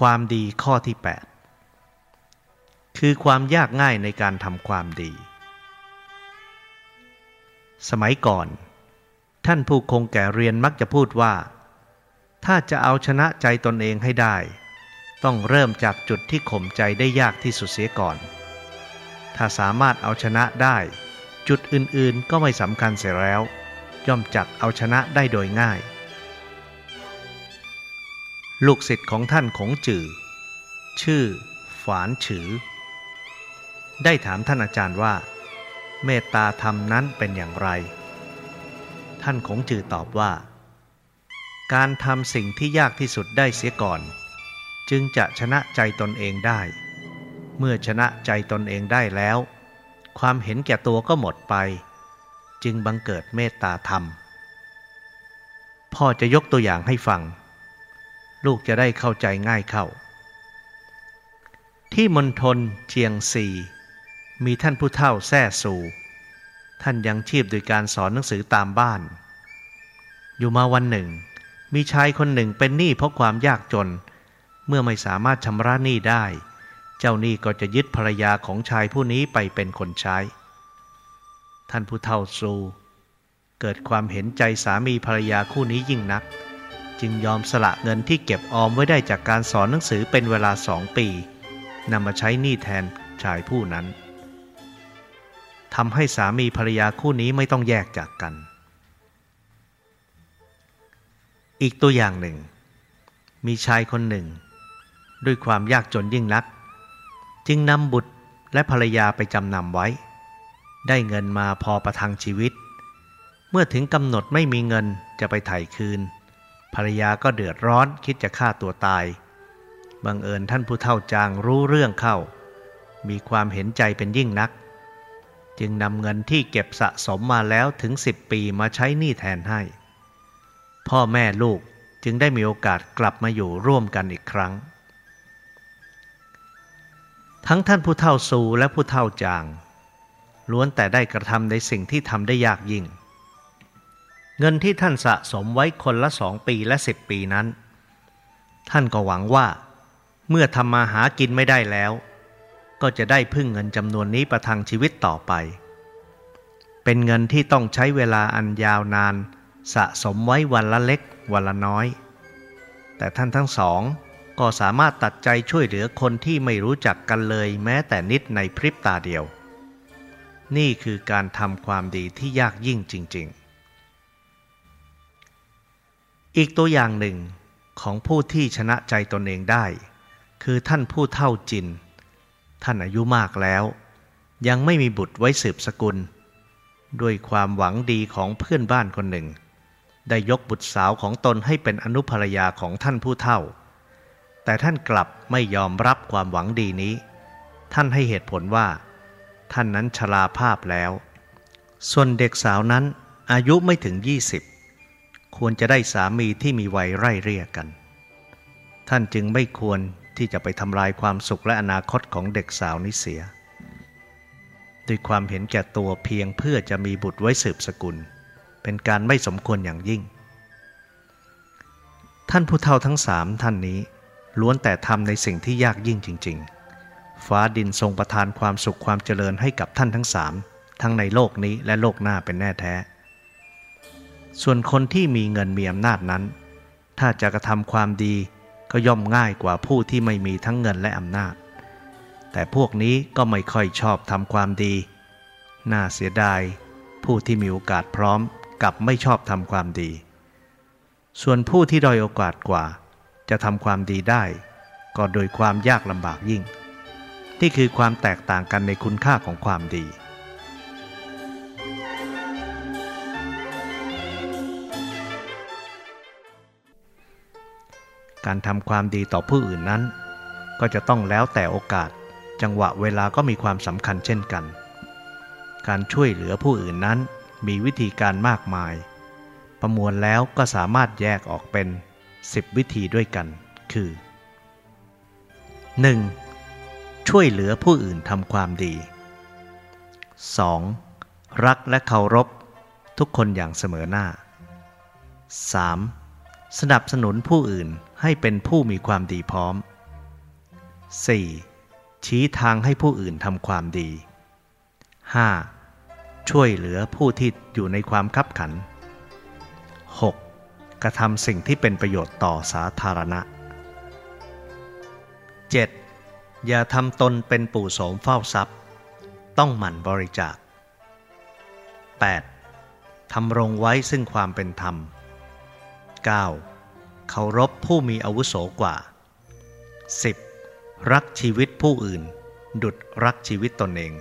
ความดีข้อที่ 8 คือความยากง่ายในการทำความดี สมัยก่อน ท่านผู้คงแก่เรียนมักจะพูดว่า ถ้าจะเอาชนะใจตนเองให้ได้ ต้องเริ่มจากจุดที่ข่มใจได้ยากที่สุดเสียก่อน ถ้าสามารถเอาชนะได้ จุดอื่นๆก็ไม่สำคัญเสียแล้ว ย่อมจักเอาชนะได้โดยง่าย ลูกศิษย์ของท่านคงจือ ชื่อ ฝานฉือ ได้ถามท่านอาจารย์ว่า เมตตาธรรมนั้นเป็นอย่างไร ท่านคงจือตอบว่า การทำสิ่งที่ยากที่สุดได้เสียก่อน จึงจะชนะใจตนเองได้ เมื่อชนะใจตนเองได้แล้ว ความเห็นแก่ตัวก็หมดไป จึงบังเกิดเมตตาธรรมพ่อจะยกตัวอย่างให้ฟัง ลูกจะได้เข้าใจง่ายเข้า ที่มณฑลเจียงซีมีท่านผู้เฒ่าแท่สูท่านยังชีพโดยการสอนหนังสือตามบ้าน อยู่มาวันหนึ่ง มีชายคนหนึ่งเป็นหนี้เพราะความยากจน เมื่อไม่สามารถชำระหนี้ได้ เจ้าหนี้ก็จะยึดภรรยาของชายผู้นี้ไปเป็นคนใช้ ท่านผู้เฒ่าสูเกิดความเห็นใจสามีภรรยาคู่นี้ยิ่งนัก จึงยอมสละเงินที่เก็บออมไว้ได้จากการสอนหนังสือเป็นเวลาสองปีนำมาใช้หนี้แทนชายผู้นั้นทำให้สามีภรรยาคู่นี้ไม่ต้องแยกจากกัน อีกตัวอย่างหนึ่ง มีชายคนหนึ่ง ด้วยความยากจนยิ่งนัก จึงนำบุตรและภรรยาไปจำนำไว้ ได้เงินมาพอประทังชีวิต เมื่อถึงกำหนดไม่มีเงินจะไปไถ่คืน ภรรยาก็เดือดร้อนคิดจะฆ่าตัวตาย บังเอิญท่านผู้เฒ่าจางรู้เรื่องเข้า มีความเห็นใจเป็นยิ่งนัก จึงนำเงินที่เก็บสะสมมาแล้วถึงสิบปีมาใช้หนี้แทนให้ พ่อแม่ลูกจึงได้มีโอกาสกลับมาอยู่ร่วมกันอีกครั้ง ทั้งท่านผู้เฒ่าสูและผู้เฒ่าจาง ล้วนแต่ได้กระทำในสิ่งที่ทำได้ยากยิ่ง เงินที่ท่านสะสมไว้คนละสองปีและสิบปีนั้น ท่านก็หวังว่า เมื่อทำมาหากินไม่ได้แล้ว ก็จะได้พึ่งเงินจำนวนนี้ประทังชีวิตต่อไป เป็นเงินที่ต้องใช้เวลาอันยาวนาน สะสมไว้วันละเล็กวันละน้อย แต่ท่านทั้งสองก็สามารถตัดใจช่วยเหลือคนที่ไม่รู้จักกันเลยแม้แต่นิดในพริบตาเดียว นี่คือการทำความดีที่ยากยิ่งจริง ๆ อีกตัวอย่างหนึ่งของผู้ที่ชนะใจตนเองได้ คือท่านผู้เท่าจิน ท่านอายุมากแล้ว ยังไม่มีบุตรไว้สืบสกุล ด้วยความหวังดีของเพื่อนบ้านคนหนึ่ง ได้ยกบุตรสาวของตนให้เป็นอนุภรยาของท่านผู้เท่า แต่ท่านกลับไม่ยอมรับความหวังดีนี้ ท่านให้เหตุผลว่า ท่านนั้นชราภาพแล้ว ส่วนเด็กสาวนั้นอายุไม่ถึงยี่สิบ ควรจะได้สามีที่มีวัยไร่เรียกัน ท่านจึงไม่ควรที่จะไปทำลายความสุขและอนาคตของเด็กสาวนี้เสีย ด้วยความเห็นแก่ตัวเพียงเพื่อจะมีบุตรไว้สืบสกุล เป็นการไม่สมควรอย่างยิ่ง ท่านผู้เฒ่าทั้งสามท่านนี้ ล้วนแต่ทำในสิ่งที่ยากยิ่งจริง ๆ ฟ้าดินทรงประทานความสุขความเจริญให้กับท่านทั้งสามทั้งในโลกนี้และโลกหน้าเป็นแน่แท้ ส่วนคนที่มีเงินมีอำนาจนั้น ถ้าจะกระทำความดีก็ย่อมง่ายกว่าผู้ที่ไม่มีทั้งเงินและอำนาจ แต่พวกนี้ก็ไม่ค่อยชอบทำความดี น่าเสียดาย ผู้ที่มีโอกาสพร้อมกับไม่ชอบทำความดี ส่วนผู้ที่ด้อยโอกาสกว่า จะทำความดีได้ ก็โดยความยากลำบากยิ่งที่คือความแตกต่างกันในคุณค่าของความดี การทำความดีต่อผู้อื่นนั้น ก็จะต้องแล้วแต่โอกาส จังหวะเวลาก็มีความสำคัญเช่นกัน การช่วยเหลือผู้อื่นนั้นมีวิธีการมากมาย ประมวลแล้วก็สามารถแยกออกเป็น 10 วิธีด้วยกัน คือ 1. ช่วยเหลือผู้อื่นทำความดี 2. รักและเคารพทุกคนอย่างเสมอหน้า 3. สนับสนุนผู้อื่น ให้เป็นผู้มีความดีพร้อม 4. ชี้ทางให้ผู้อื่นทำความดี 5. ช่วยเหลือผู้ที่อยู่ในความคับขัน 6. กระทำสิ่งที่เป็นประโยชน์ต่อสาธารณะ 7. อย่าทำตนเป็นปู่โสมเฝ้าทรัพย์ ต้องหมั่นบริจาค 8. ทำรงไว้ซึ่งความเป็นธรรม 9. เคารพผู้มีอาวุโสกว่า 10. รักชีวิตผู้อื่น ดุดรักชีวิตตนเอง